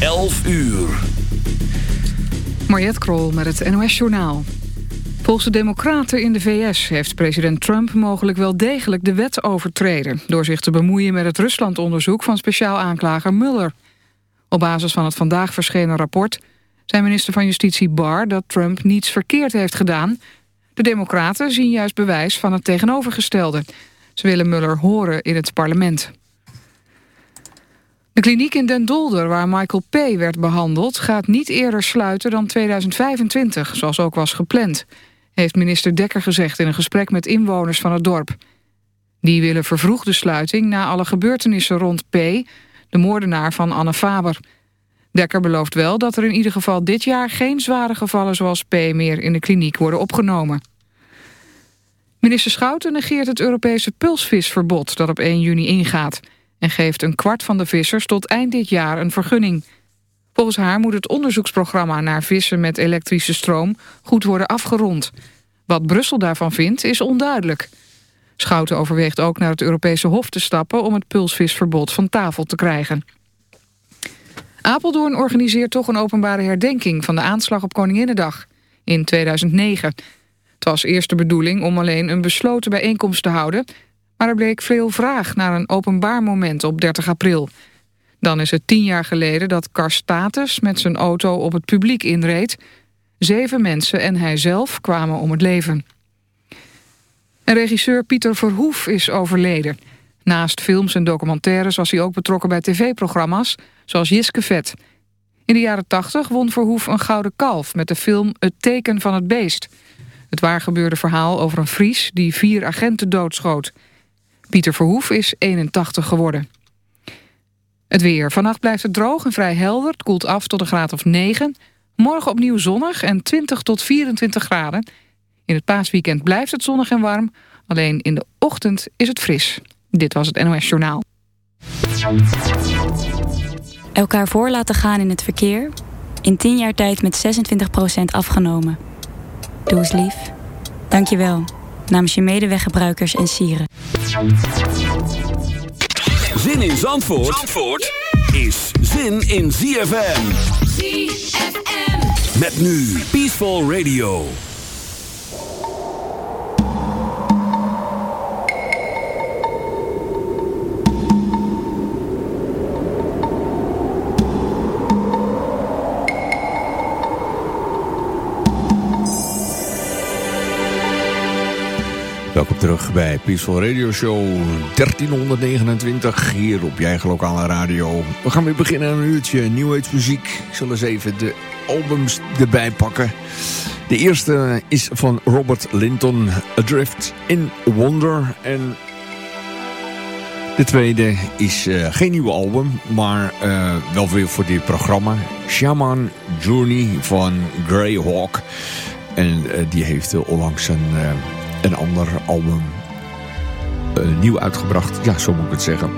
11 uur. Mariette Krol met het NOS Journaal. Volgens de democraten in de VS heeft president Trump mogelijk wel degelijk de wet overtreden... door zich te bemoeien met het Ruslandonderzoek van speciaal aanklager Mueller. Op basis van het vandaag verschenen rapport zei minister van Justitie Barr dat Trump niets verkeerd heeft gedaan. De democraten zien juist bewijs van het tegenovergestelde. Ze willen Mueller horen in het parlement. De kliniek in Den Dolder, waar Michael P. werd behandeld... gaat niet eerder sluiten dan 2025, zoals ook was gepland... heeft minister Dekker gezegd in een gesprek met inwoners van het dorp. Die willen vervroegde sluiting na alle gebeurtenissen rond P... de moordenaar van Anne Faber. Dekker belooft wel dat er in ieder geval dit jaar... geen zware gevallen zoals P. meer in de kliniek worden opgenomen. Minister Schouten negeert het Europese pulsvisverbod... dat op 1 juni ingaat en geeft een kwart van de vissers tot eind dit jaar een vergunning. Volgens haar moet het onderzoeksprogramma naar vissen met elektrische stroom goed worden afgerond. Wat Brussel daarvan vindt is onduidelijk. Schouten overweegt ook naar het Europese Hof te stappen om het pulsvisverbod van tafel te krijgen. Apeldoorn organiseert toch een openbare herdenking van de aanslag op Koninginnedag in 2009. Het was eerst de bedoeling om alleen een besloten bijeenkomst te houden... Maar er bleek veel vraag naar een openbaar moment op 30 april. Dan is het tien jaar geleden dat Karstatus met zijn auto op het publiek inreed. Zeven mensen en hij zelf kwamen om het leven. En regisseur Pieter Verhoef is overleden. Naast films en documentaires was hij ook betrokken bij tv-programma's... zoals Jiske Vet. In de jaren 80 won Verhoef een gouden kalf met de film Het teken van het beest. Het waargebeurde verhaal over een Fries die vier agenten doodschoot... Pieter Verhoef is 81 geworden. Het weer. Vannacht blijft het droog en vrij helder. Het koelt af tot een graad of 9. Morgen opnieuw zonnig en 20 tot 24 graden. In het paasweekend blijft het zonnig en warm. Alleen in de ochtend is het fris. Dit was het NOS Journaal. Elkaar voor laten gaan in het verkeer. In 10 jaar tijd met 26% afgenomen. Doe eens lief. Dank je wel namens je medeweggebruikers en sieren. Zin in Zandvoort, Zandvoort is zin in ZFM. ZFM. Met nu Peaceful Radio. Welkom terug bij Peaceful Radio Show 1329 hier op je eigen lokale radio. We gaan weer beginnen aan een uurtje New muziek. Ik zal eens even de albums erbij pakken. De eerste is van Robert Linton, Adrift in Wonder. En de tweede is uh, geen nieuwe album, maar uh, wel weer voor dit programma. Shaman Journey van Greyhawk. En uh, die heeft onlangs een een ander album nieuw uitgebracht. Ja, zo moet ik het zeggen.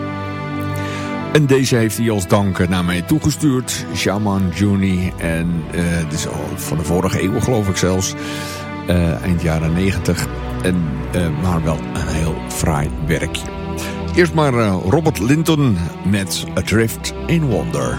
En deze heeft hij als dank naar mij toegestuurd. Shaman Juni. En uh, is al van de vorige eeuw geloof ik zelfs. Uh, eind jaren 90. En, maar wel een heel fraai werkje. Eerst maar Robert Linton met Adrift in Wonder.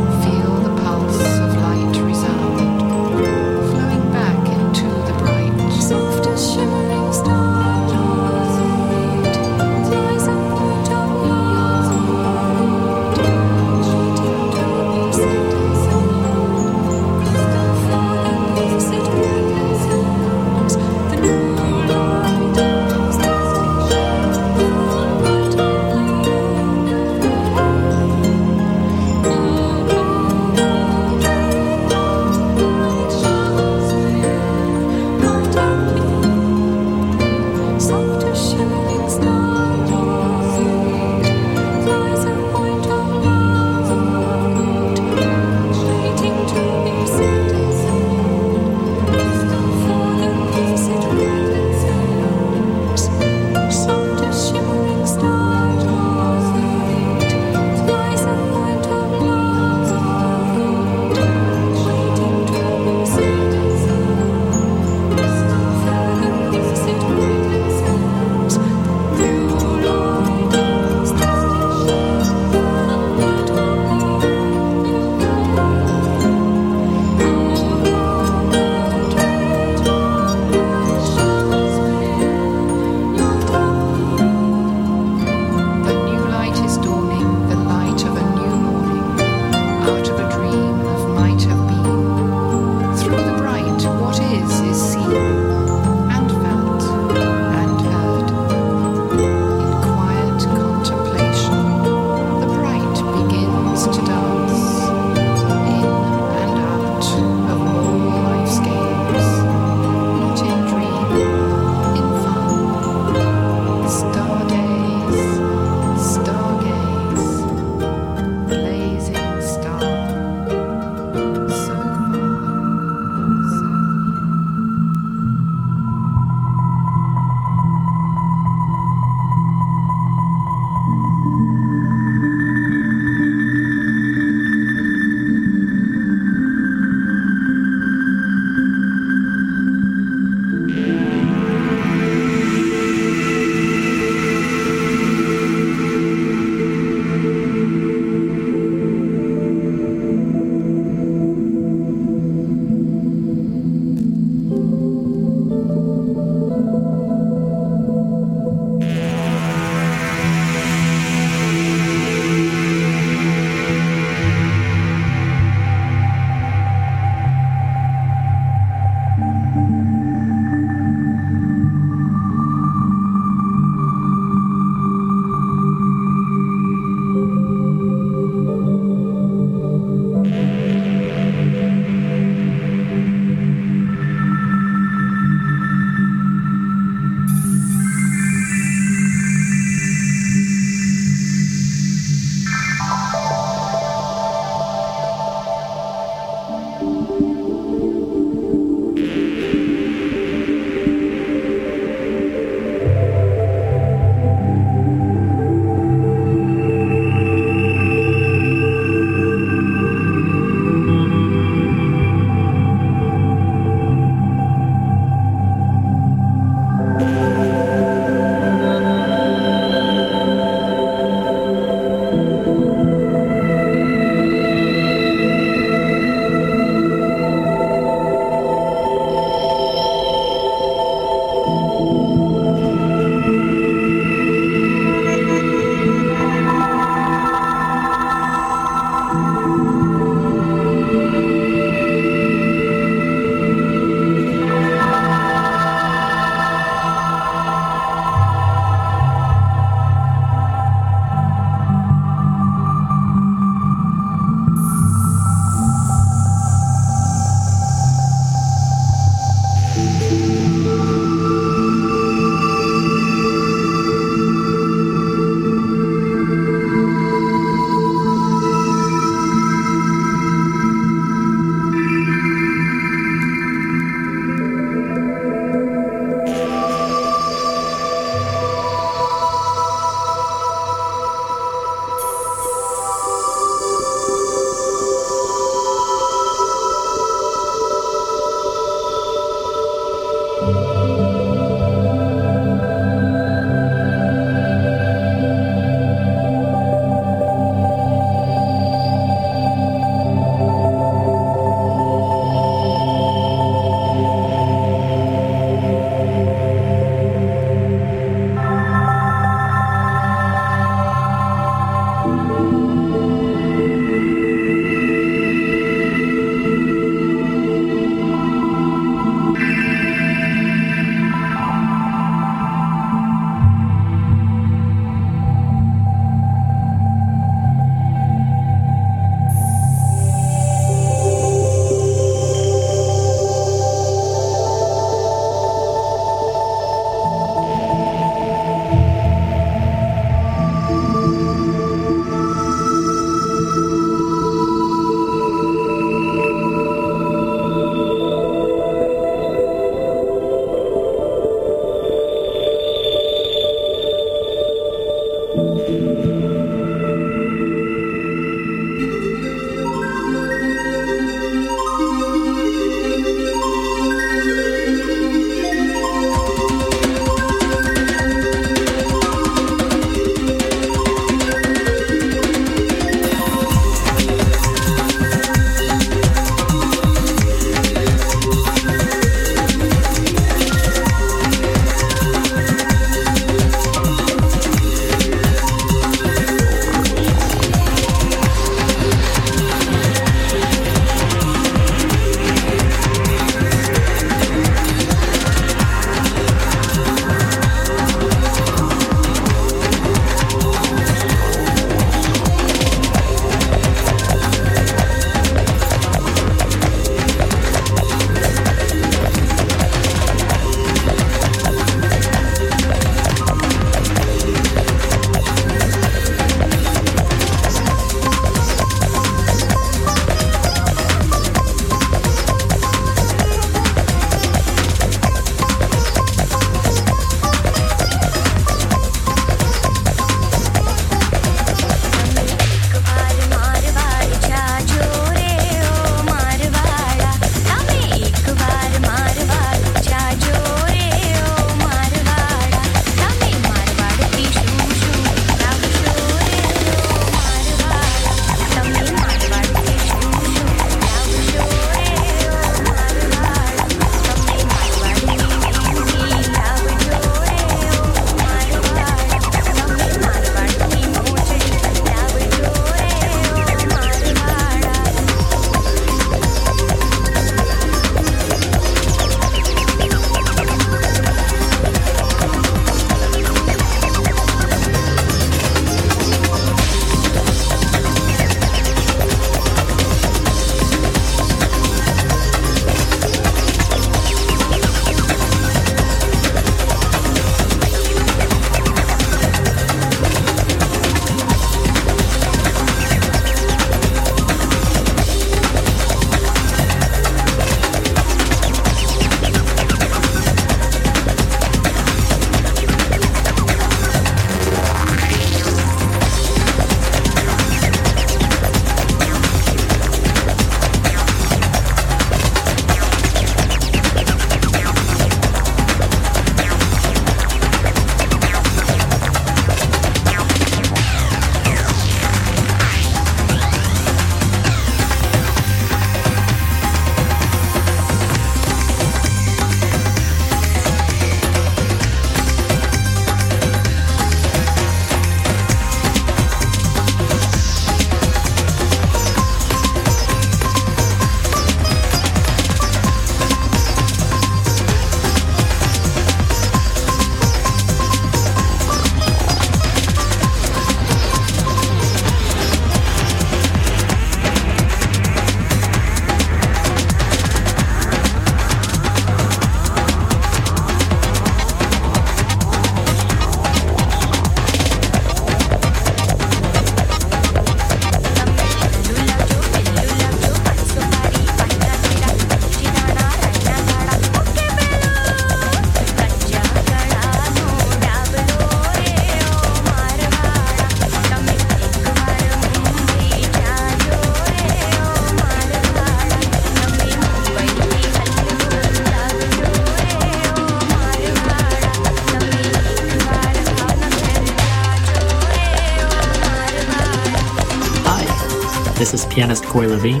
Corey Levine,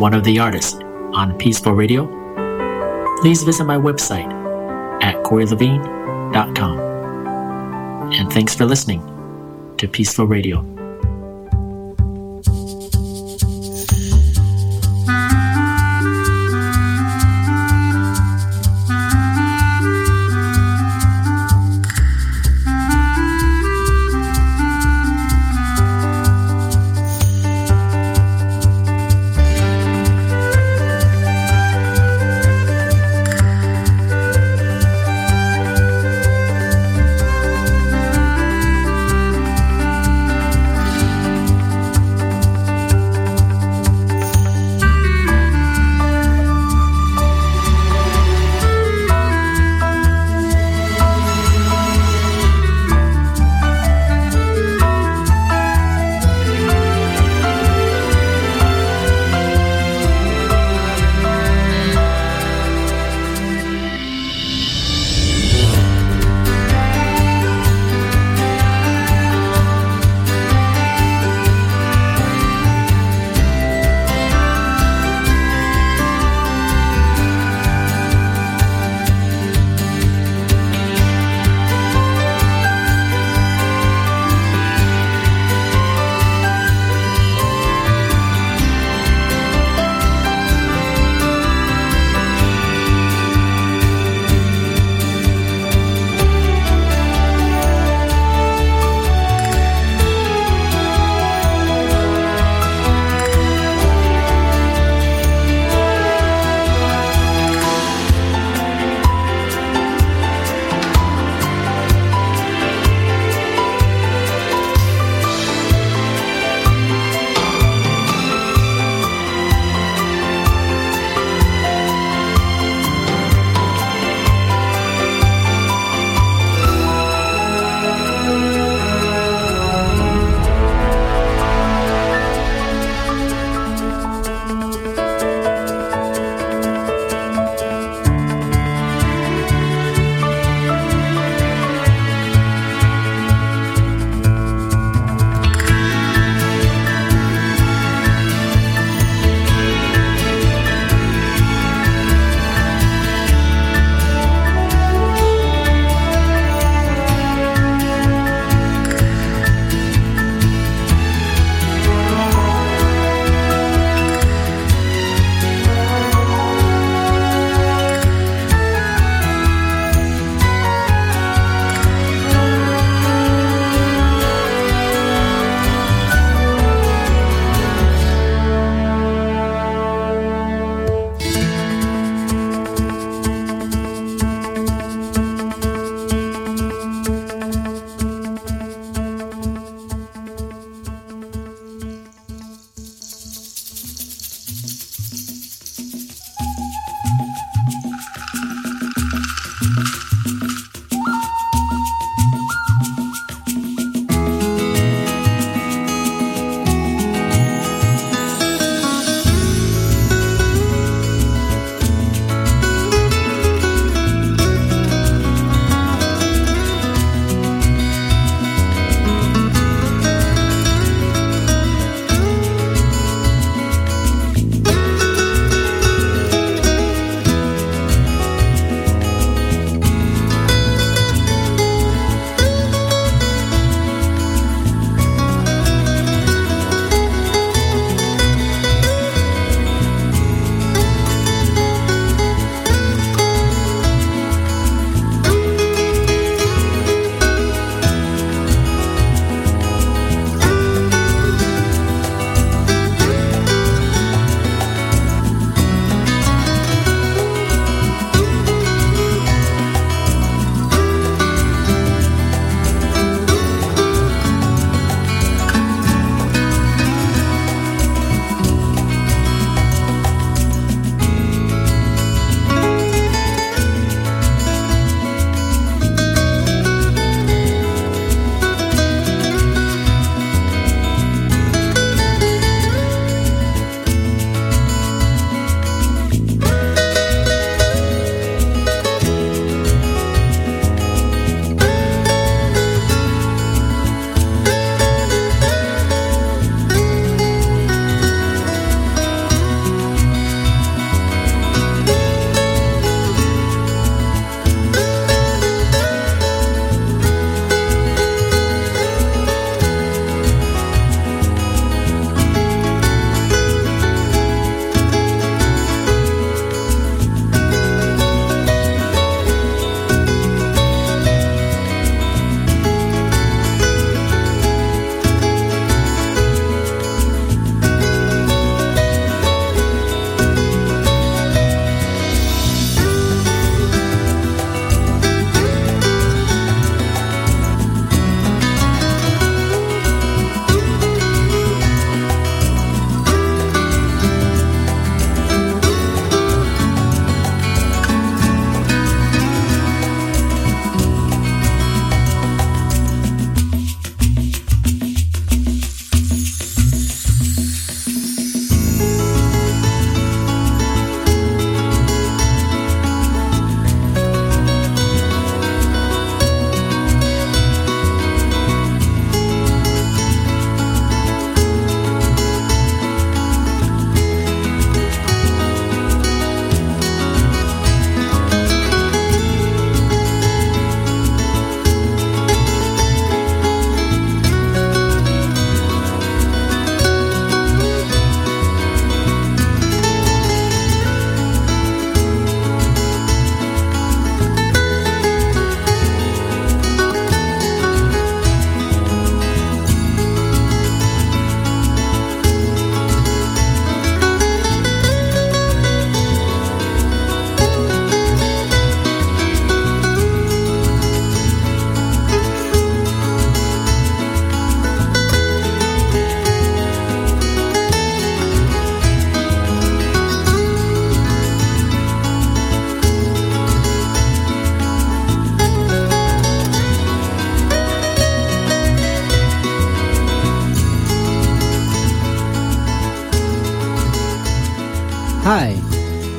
one of the artists on Peaceful Radio. Please visit my website at coreylevine.com. And thanks for listening to Peaceful Radio.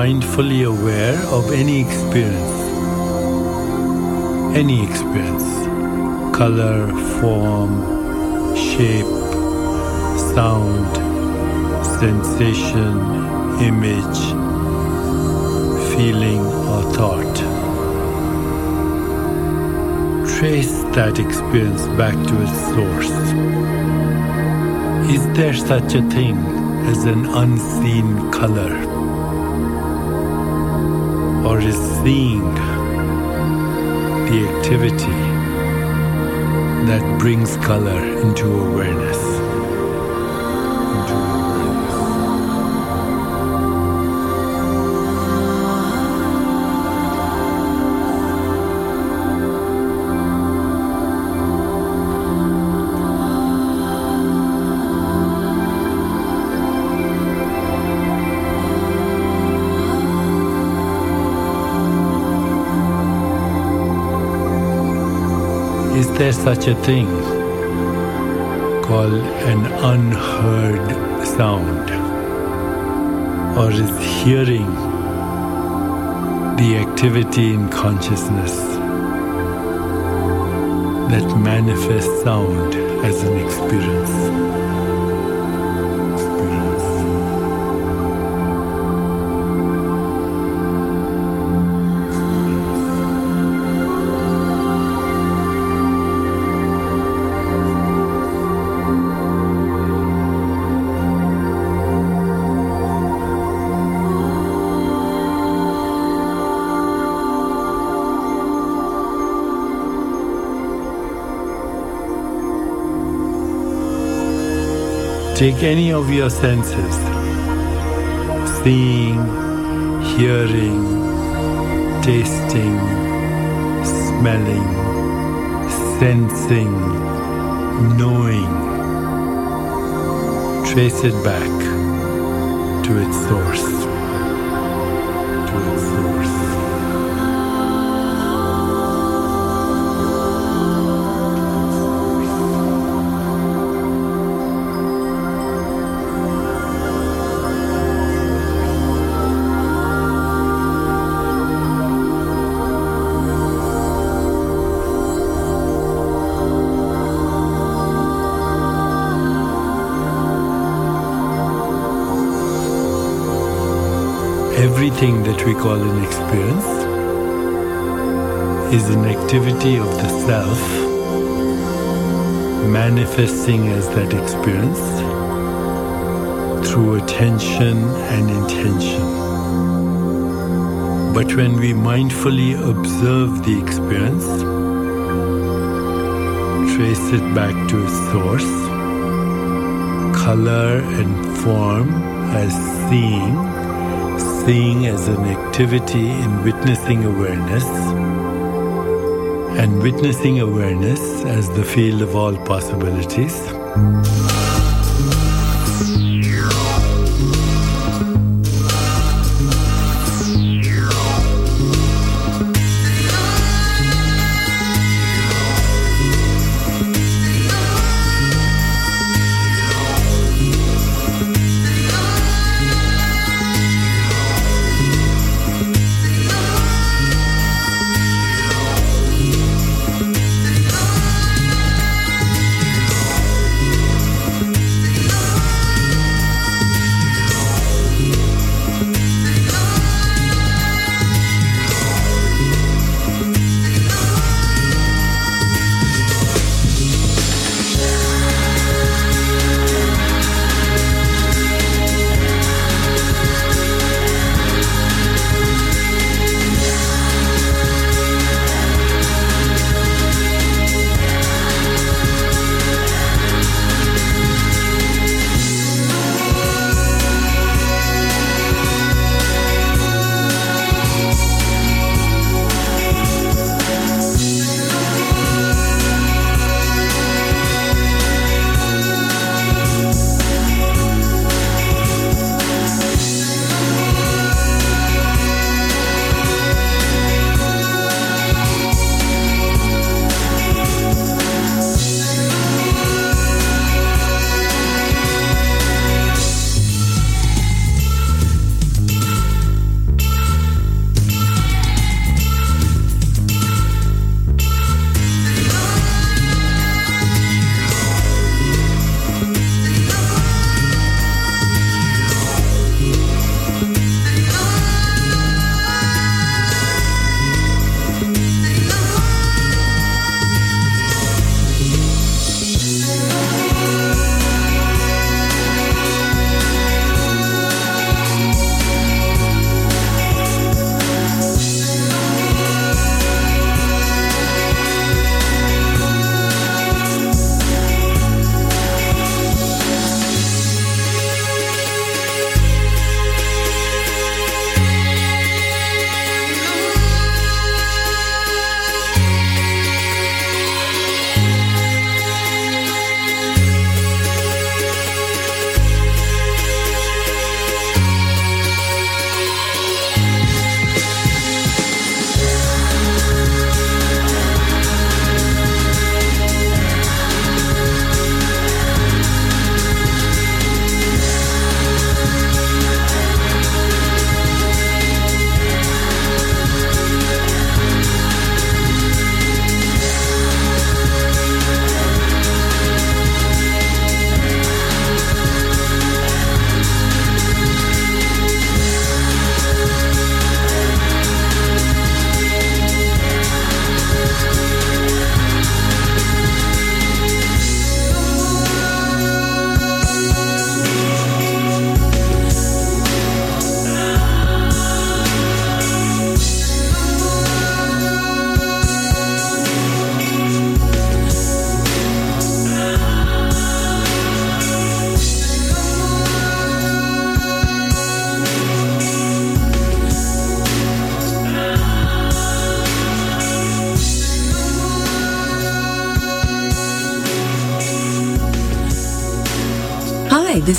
mindfully aware of any experience, any experience, color, form, shape, sound, sensation, image, feeling, or thought. Trace that experience back to its source. Is there such a thing as an unseen color? Or is seeing the activity that brings color into awareness. There such a thing called an unheard sound? Or is hearing the activity in consciousness that manifests sound as an experience? Take any of your senses seeing, hearing, tasting, smelling, sensing, knowing. Trace it back to its source. To its source. That we call an experience is an activity of the self manifesting as that experience through attention and intention. But when we mindfully observe the experience, trace it back to its source, color and form as seeing, seeing as an activity in witnessing awareness, and witnessing awareness as the field of all possibilities.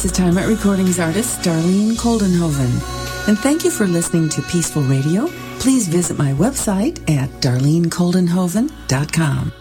Is Time Out Recordings artist Darlene Koldenhoven. And thank you for listening to Peaceful Radio. Please visit my website at darlenekoldenhoven.com.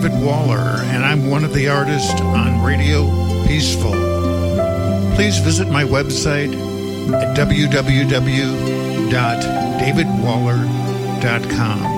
David Waller, and I'm one of the artists on Radio Peaceful. Please visit my website at www.davidwaller.com.